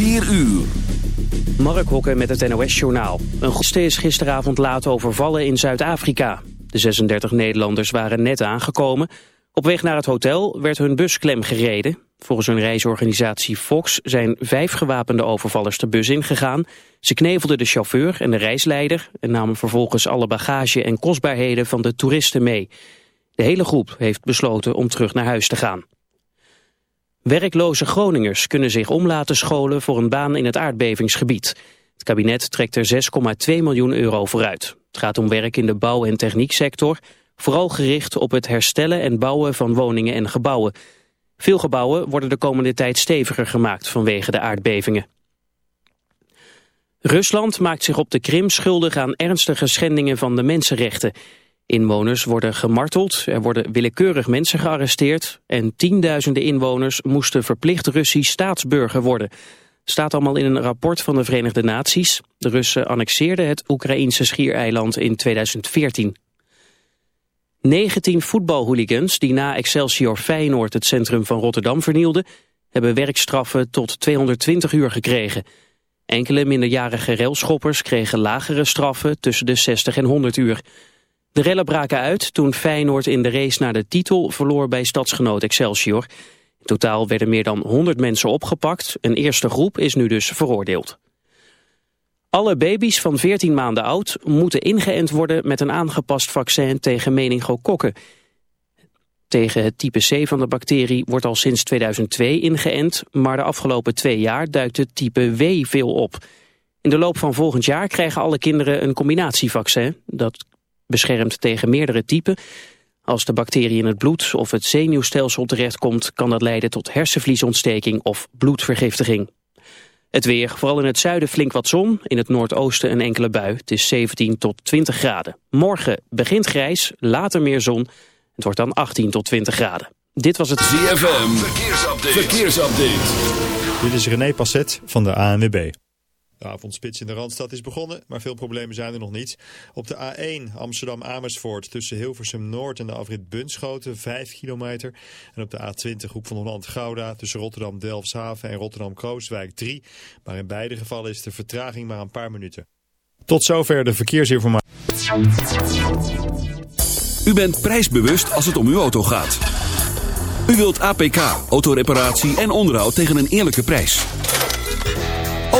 4 uur. Mark Hokken met het NOS-journaal. Een goedste is gisteravond laat overvallen in Zuid-Afrika. De 36 Nederlanders waren net aangekomen. Op weg naar het hotel werd hun bus klem gereden. Volgens een reisorganisatie Fox zijn vijf gewapende overvallers de bus ingegaan. Ze knevelden de chauffeur en de reisleider... en namen vervolgens alle bagage en kostbaarheden van de toeristen mee. De hele groep heeft besloten om terug naar huis te gaan. Werkloze Groningers kunnen zich om laten scholen voor een baan in het aardbevingsgebied. Het kabinet trekt er 6,2 miljoen euro vooruit. Het gaat om werk in de bouw- en technieksector, vooral gericht op het herstellen en bouwen van woningen en gebouwen. Veel gebouwen worden de komende tijd steviger gemaakt vanwege de aardbevingen. Rusland maakt zich op de Krim schuldig aan ernstige schendingen van de mensenrechten. Inwoners worden gemarteld, er worden willekeurig mensen gearresteerd... en tienduizenden inwoners moesten verplicht Russisch staatsburger worden. Staat allemaal in een rapport van de Verenigde Naties. De Russen annexeerden het Oekraïnse schiereiland in 2014. 19 voetbalhooligans die na Excelsior Feyenoord het centrum van Rotterdam vernielden... hebben werkstraffen tot 220 uur gekregen. Enkele minderjarige railschoppers kregen lagere straffen tussen de 60 en 100 uur... De rellen braken uit toen Feyenoord in de race naar de titel verloor bij stadsgenoot Excelsior. In totaal werden meer dan 100 mensen opgepakt. Een eerste groep is nu dus veroordeeld. Alle baby's van 14 maanden oud moeten ingeënt worden met een aangepast vaccin tegen meningokokken. Tegen het type C van de bacterie wordt al sinds 2002 ingeënt, maar de afgelopen twee jaar duikt het type W veel op. In de loop van volgend jaar krijgen alle kinderen een combinatievaccin. Dat beschermt tegen meerdere typen. Als de bacterie in het bloed of het zenuwstelsel terechtkomt... kan dat leiden tot hersenvliesontsteking of bloedvergiftiging. Het weer, vooral in het zuiden flink wat zon, in het noordoosten een enkele bui. Het is 17 tot 20 graden. Morgen begint grijs, later meer zon. Het wordt dan 18 tot 20 graden. Dit was het ZFM, verkeersupdate. verkeersupdate. Dit is René Passet van de ANWB. De avondspits in de Randstad is begonnen, maar veel problemen zijn er nog niet. Op de A1 Amsterdam-Amersfoort tussen Hilversum Noord en de afrit Bunschoten 5 kilometer. En op de A20 Hoek van Holland-Gouda tussen Rotterdam-Delfshaven en Rotterdam-Krooswijk 3. Maar in beide gevallen is de vertraging maar een paar minuten. Tot zover de verkeersinformatie. U bent prijsbewust als het om uw auto gaat. U wilt APK, autoreparatie en onderhoud tegen een eerlijke prijs.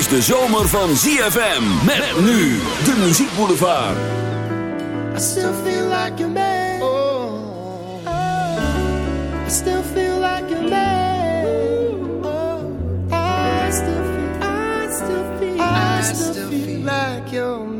Is de zomer van ZFM. Met nu de muziekboulevard. I still feel like a man. I still feel like a man. I still feel, I still feel, I still feel like your man.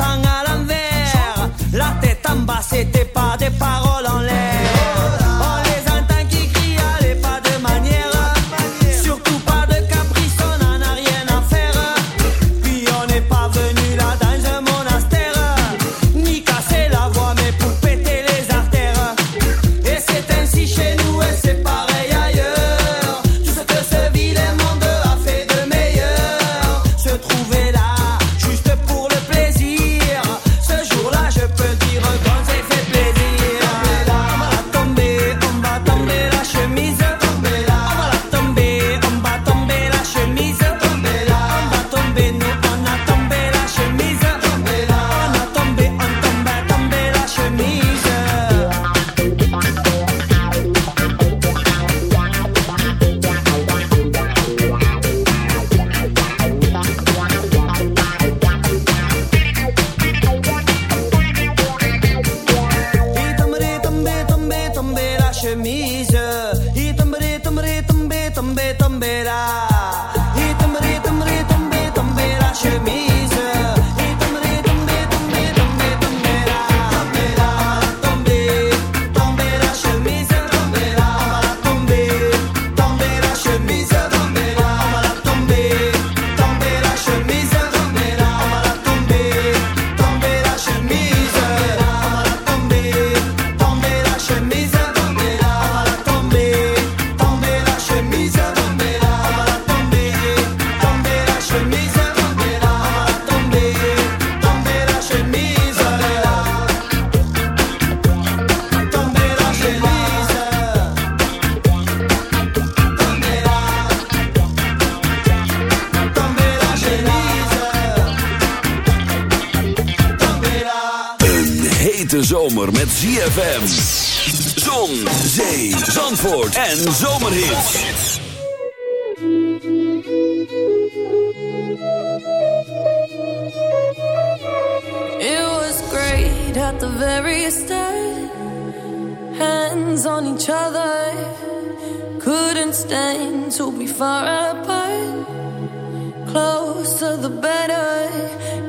tan alto. met ZFM. Zon, zee, zandvoort en. It was great at the very start. Hands on each other. Couldn't stand to be far apart. Closer the better.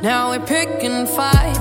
Now we're picking fights.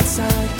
outside.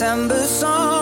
December song.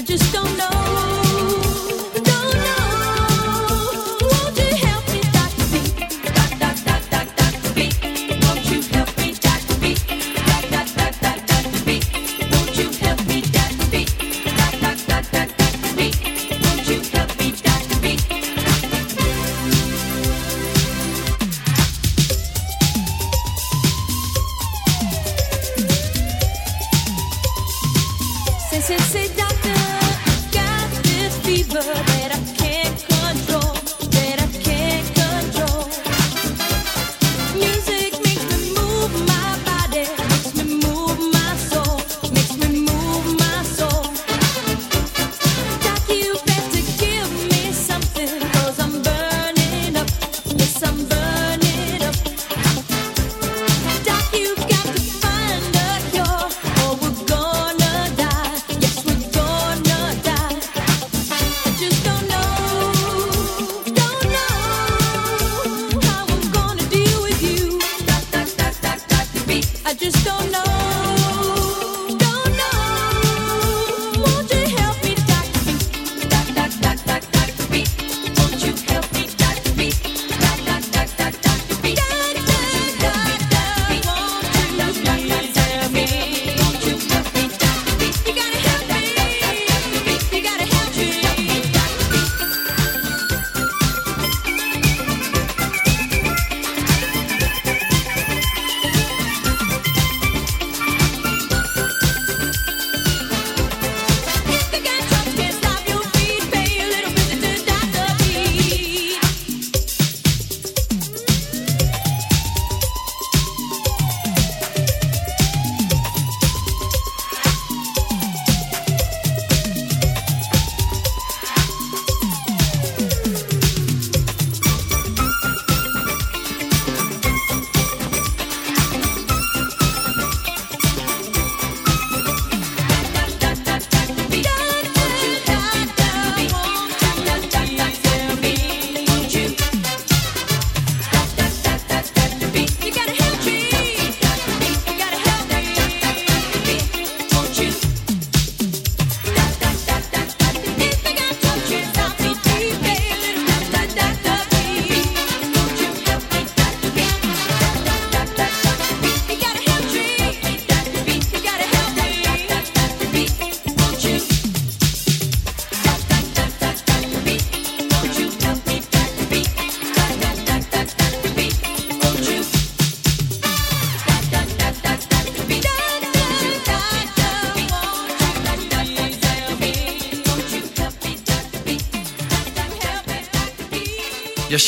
I just don't know.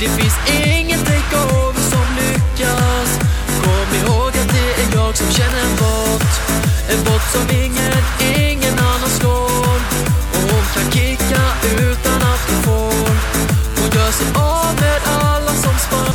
Det finns ingen takeover som lyckas. Kom ihåg att det är jag som känner en bot. En bot som ingen, ingen annan slår Och hon kan kicka utan att hon får Hon gör sig av med alla som spann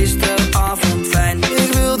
Ik wil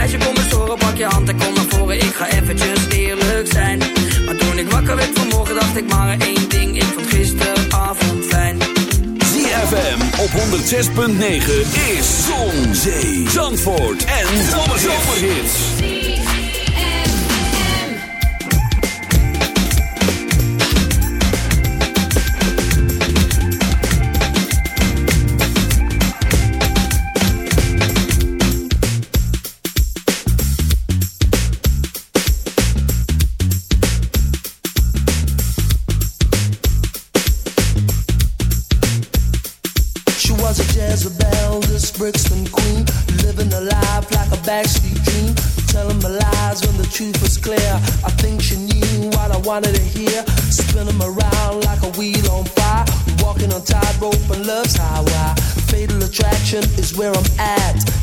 meisje, kom eens horen, pak je hand en kom naar voren. Ik ga eventjes eerlijk zijn. Maar toen ik wakker werd vanmorgen, dacht ik maar één ding. Ik vond gisteravond fijn. ZFM op 106.9 is Zon, Zee, Zandvoort en Zomerhits. Wanted to hear, spinning me around like a wheel on fire, walking on tightrope and love's highway. Fatal attraction is where I'm at.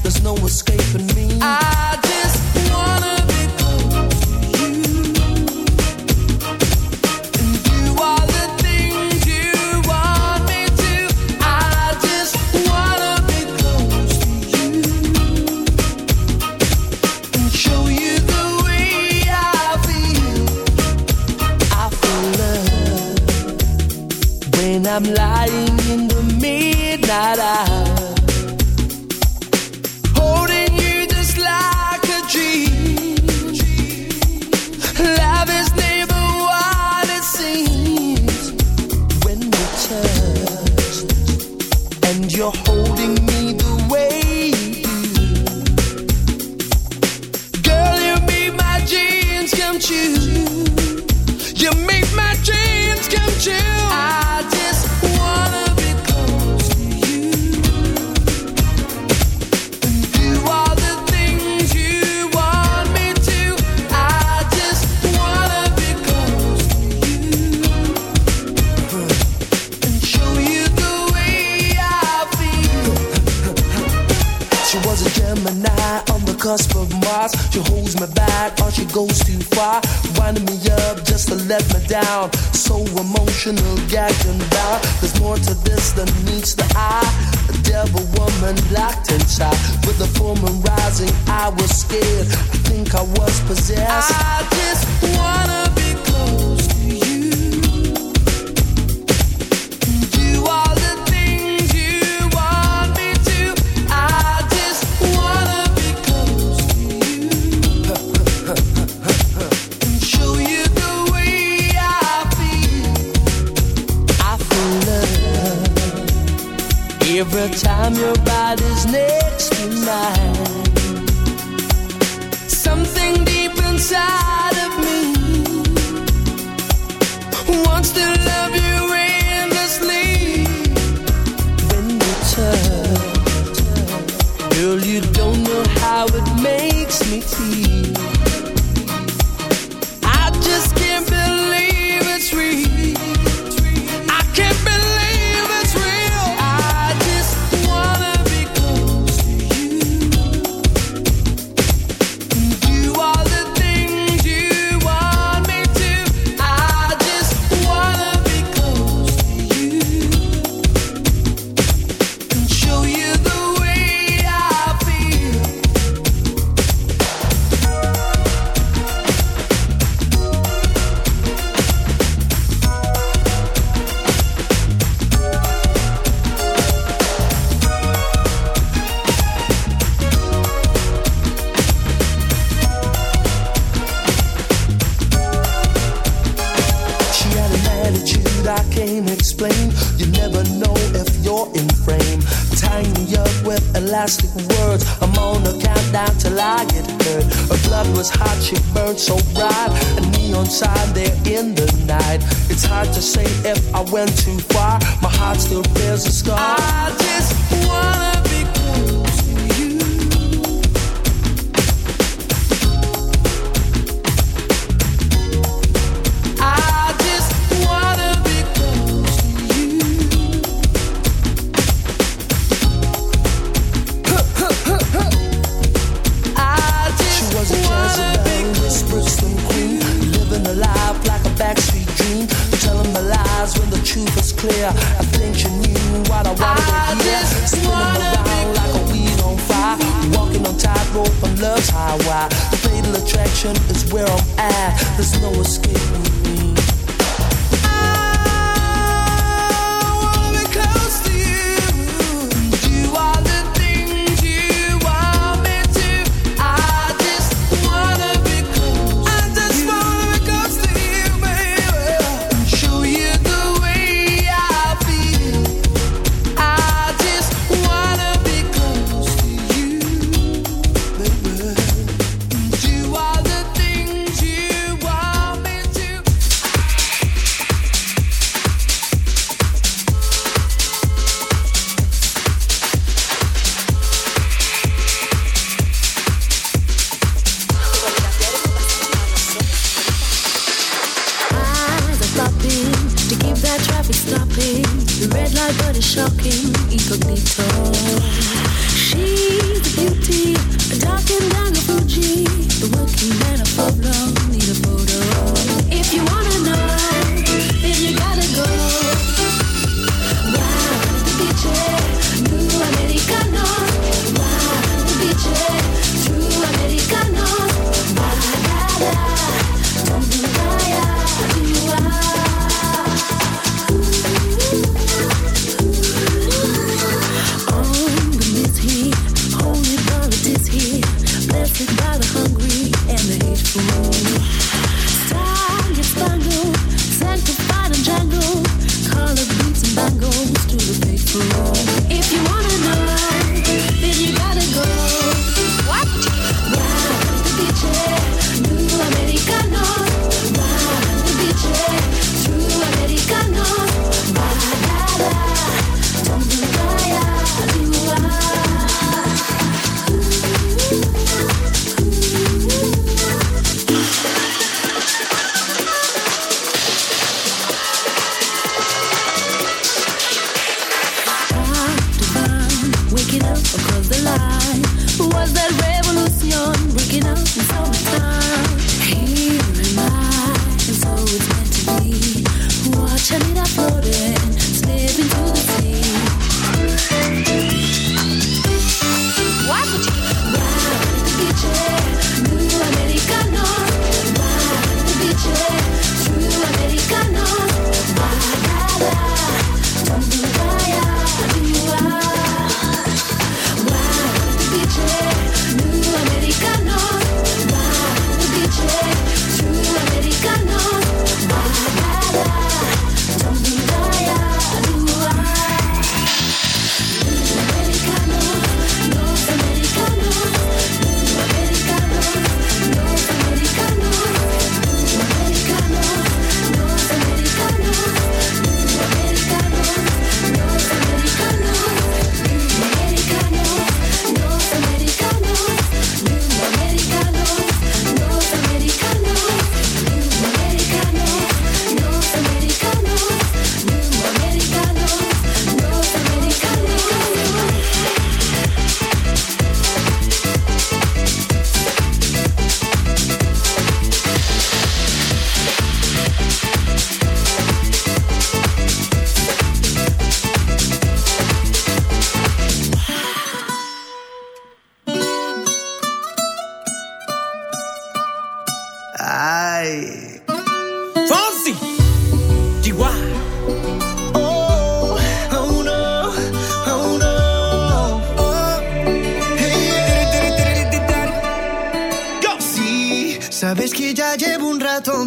breaking up across the line. Was that revolution breaking out in summertime?